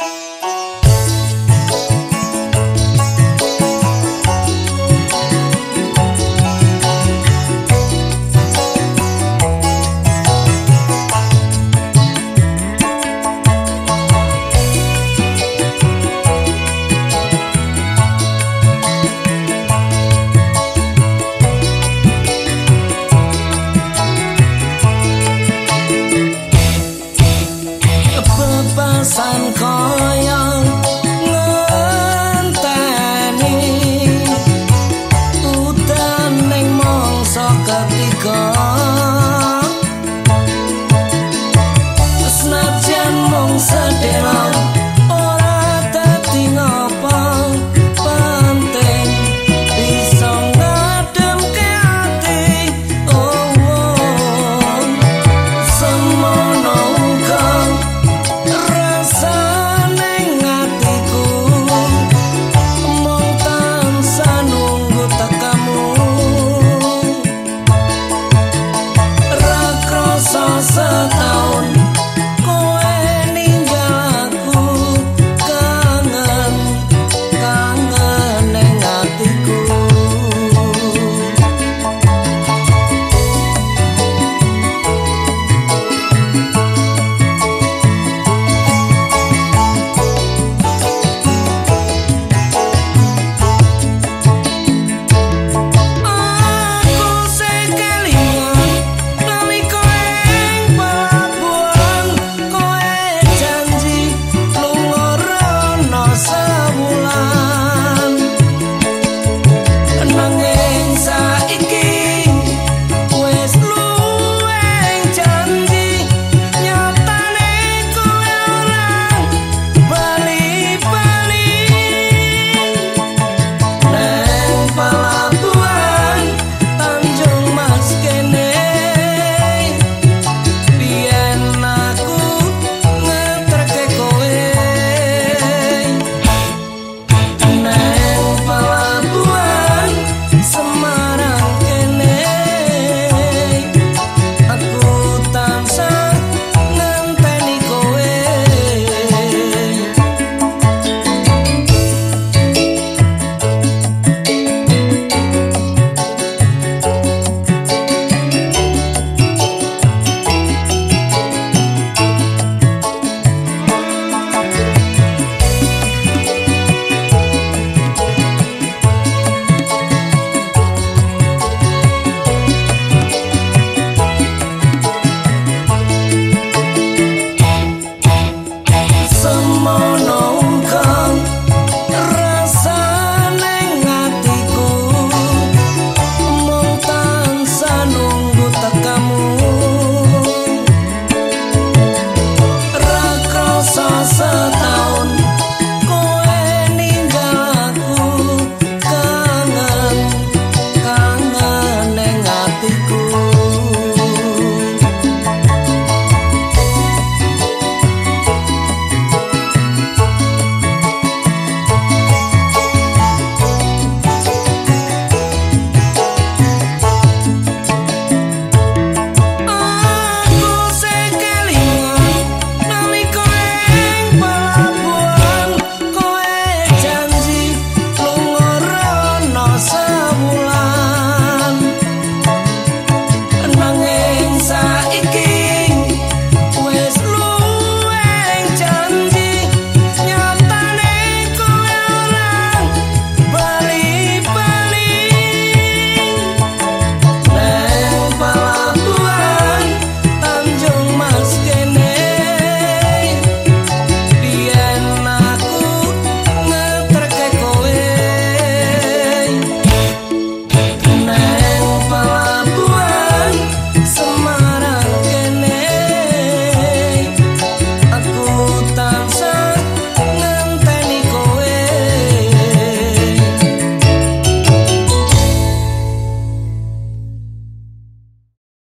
you Pasang koyong ngenteni utan neng mongso ketikong